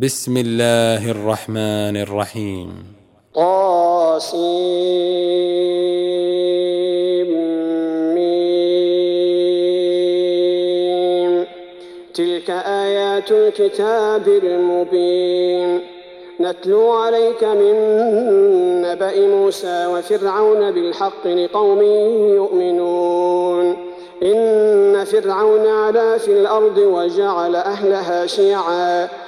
بسم الله الرحمن الرحيم. طاسيم تلك آيات الكتاب المبين. نتلو عليك من نبأ موسى وفرعون بالحق لقوم يؤمنون. إن فرعون علا في الأرض وجعل أهلها شيعاً.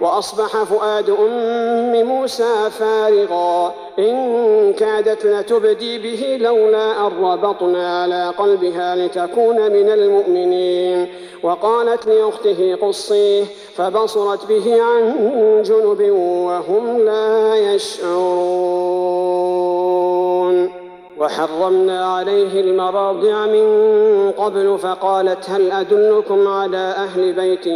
وأصبح فؤاد أم موسى فارغا. إن كادت لتبدي به لولا أن ربطنا على قلبها لتكون من المؤمنين. وقالت لأخته قصيه فبصرت به عن جنب وهم لا يشعرون. وحرمنا عليه المراضع من قبل فقالت هل أدلكم على أهل بيت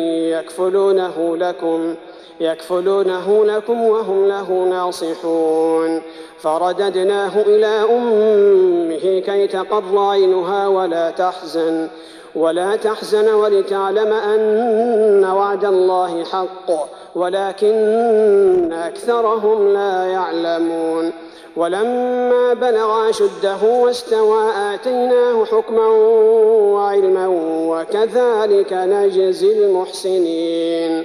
يكفلونه لكم ۖ؟ يكفلونه لكم وهم له ناصحون. فرددناه إلى أمه كي تقر عينها ولا تحزن ولا تحزن ولتعلم أن وعد الله حق ولكن أكثرهم لا يعلمون. ولما بلغ أشده واستوى آتيناه حكما وعلما وكذلك نجزي المحسنين.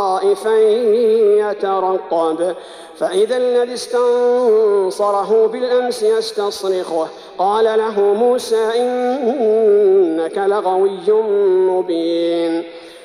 يترقب. فإذا الذي استنصره بالأمس يستصرخه. قال له موسى إنك لغوي مبين.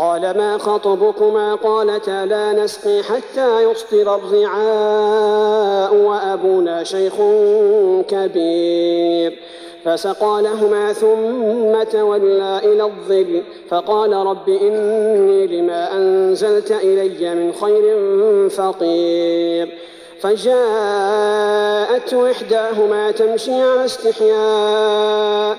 قال ما خطبكما؟ قالتا لا نسقي حتى يصدر الرعاء وأبونا شيخ كبير. فسقى لهما ثم تولى إلى الظل. فقال رب إني لما أنزلت إلي من خير فقير. فجاءته إحداهما تمشي على استحياء.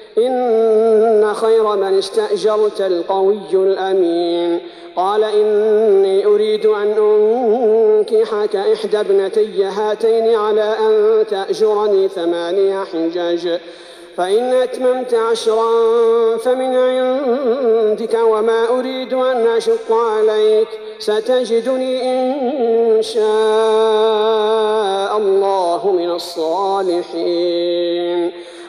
إن خير من استأجرت القوي الأمين. قال إني أريد أن أنكحك إحدى ابنتي هاتين على أن تأجرني ثمانية حجاج. فإن أتممت عشرا فمن عندك وما أريد أن أشق عليك. ستجدني إن شاء الله من الصالحين.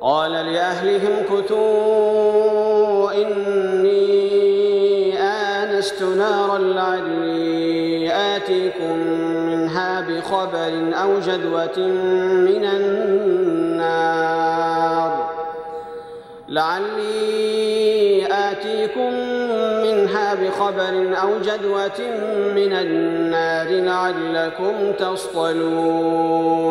قال لأهلهم كتوا إني آنست نارا لعلي آتيكم منها بخبر أو جدوة من النار لعلي آتيكم منها بخبر أو جدوة من النار لعلكم تصطلون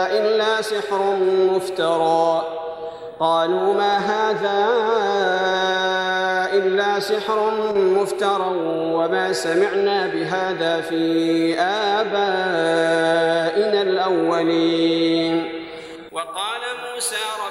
إلا سحر مفترى. قالوا ما هذا إلا سحر مفترى وما سمعنا بهذا في آبائنا الأولين. وقال موسى ربي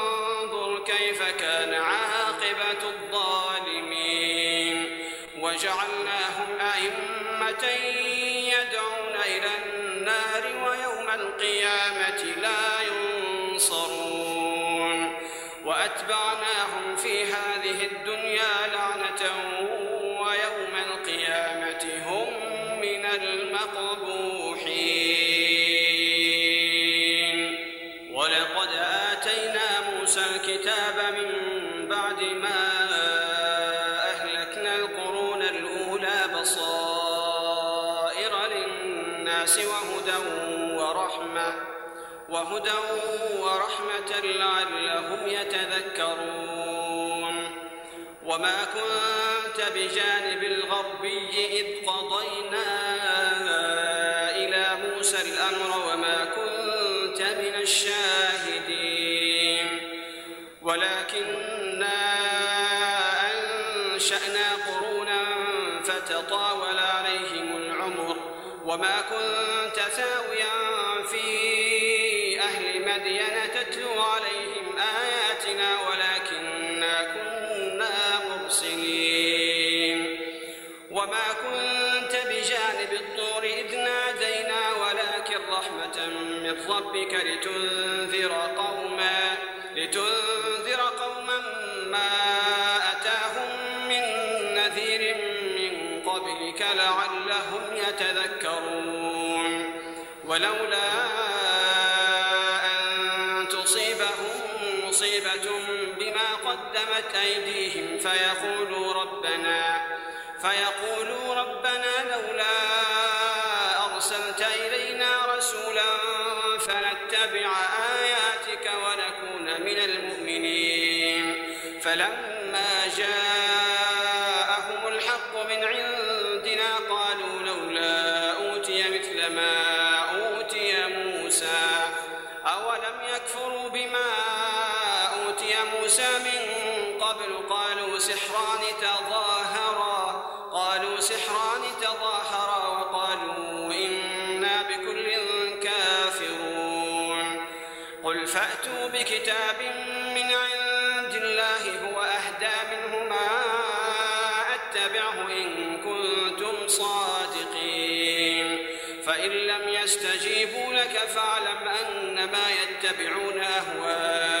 موسى الكتاب من بعد ما أهلكنا القرون الأولى بصائر للناس وهدى ورحمة وهدى ورحمة لعلهم يتذكرون. وما كنت كنت ثاويا في أهل تتلو عليهم آياتنا كنا مرسلين. وما كنت بجانب الطور إذ نادينا ولكن رحمة من ربك لتنذر قوما فنتبع أتبعه إن كنتم صادقين. فإن لم يستجيبوا لك فاعلم أنما يتبعون أهواءهم.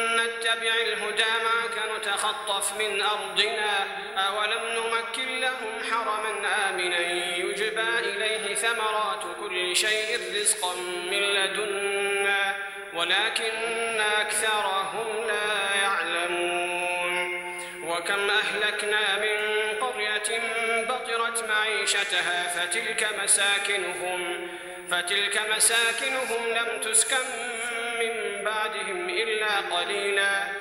يتخطف من أرضنا أولم نمكن لهم حرما آمنا يجبى إليه ثمرات كل شيء رزقا من لدنا ولكن أكثرهم لا يعلمون. وكم أهلكنا من قرية بطرت معيشتها فتلك مساكنهم فتلك مساكنهم لم تسكن من بعدهم إلا قليلا.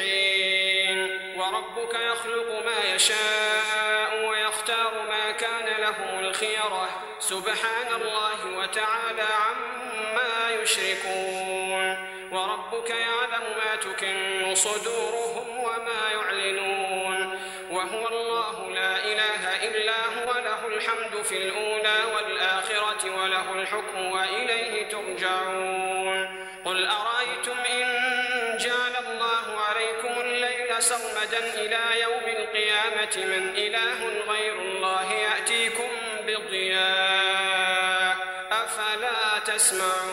المفلحين وربك يخلق ما يشاء ويختار ما كان لهم الخيرة. سبحان الله وتعالى عما يشركون. وربك يعلم ما تكن صدورهم وما يعلنون. وهو الله لا إله إلا هو له الحمد في الأولى والآخرة إلى يوم القيامة من إله غير الله يأتيكم بضياء أفلا تسمعون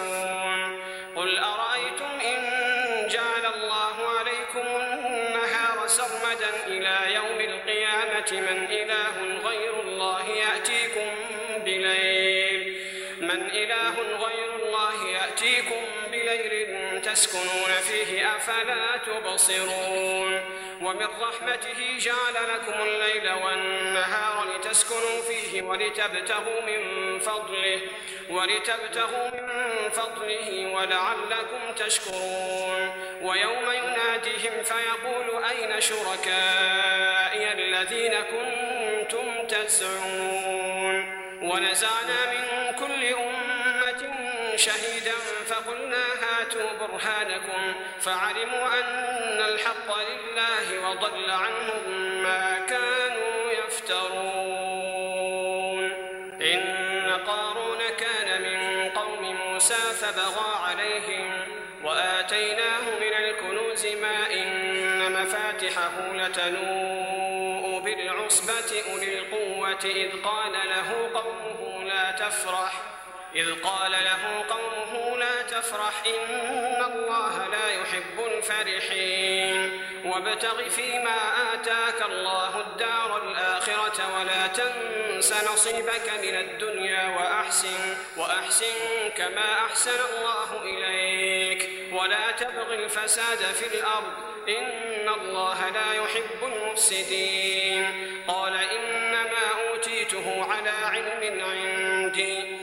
تسكنون فيه أفلا تبصرون ومن رحمته جعل لكم الليل والنهار لتسكنوا فيه ولتبتغوا من فضله ولتبتغوا من فضله ولعلكم تشكرون ويوم يناديهم فيقول أين شركائي الذين كنتم تزعمون ونزعنا من كل أمة شهيدا فقلنا هاتوا برهانكم فعلموا أن الحق لله وضل عنهم ما كانوا يفترون. إن قارون كان من قوم موسى فبغى عليهم وآتيناه من الكنوز ما إن مفاتحه لتنوء بالعصبة أولي القوة إذ قال له قومه لا تفرح. إذ قال له قومه لا تفرح إن الله لا يحب الفرحين وابتغ فيما آتاك الله الدار الآخرة ولا تنس نصيبك من الدنيا وأحسن وأحسن كما أحسن الله إليك ولا تبغ الفساد في الأرض إن الله لا يحب المفسدين قال إنما أوتيته على علم عندي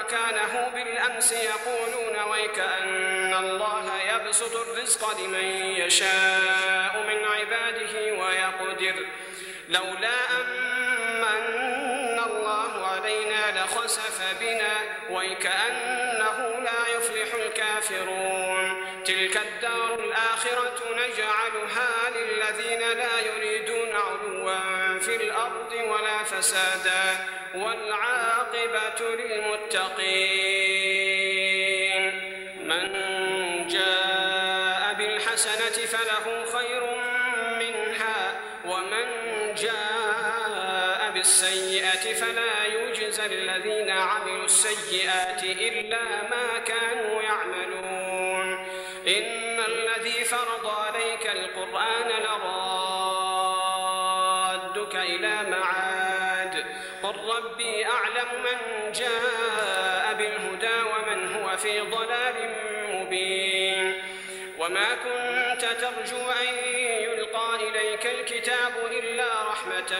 مكانه بالأمس يقولون ويكأن الله يبسط الرزق لمن يشاء من عباده ويقدر. لولا أمن الله علينا لخسف بنا ويكأنه لا يفلح الكافرون. تلك الدار الآخرة نجعلها للذين لا يريدون فسادا والعاقبة للمتقين من جاء بالحسنة فله خير منها ومن جاء بالسيئة فلا يجزى الذين عملوا السيئات إلا ما كانوا في ضلال مبين. وما كنت ترجو أن يلقى إليك الكتاب إلا رحمة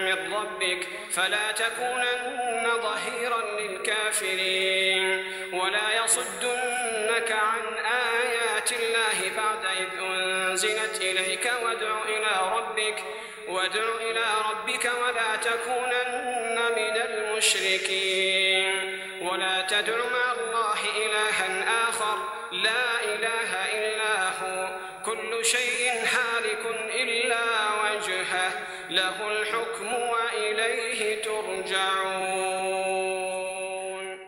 من ربك فلا تكونن ظهيرا للكافرين. ولا يصدنك عن آيات الله بعد إذ أنزلت إليك وادع إلى ربك وادع إلى ربك ولا تكونن من المشركين. ولا تدع مع آخر. لا إله إلا هو. كل شيء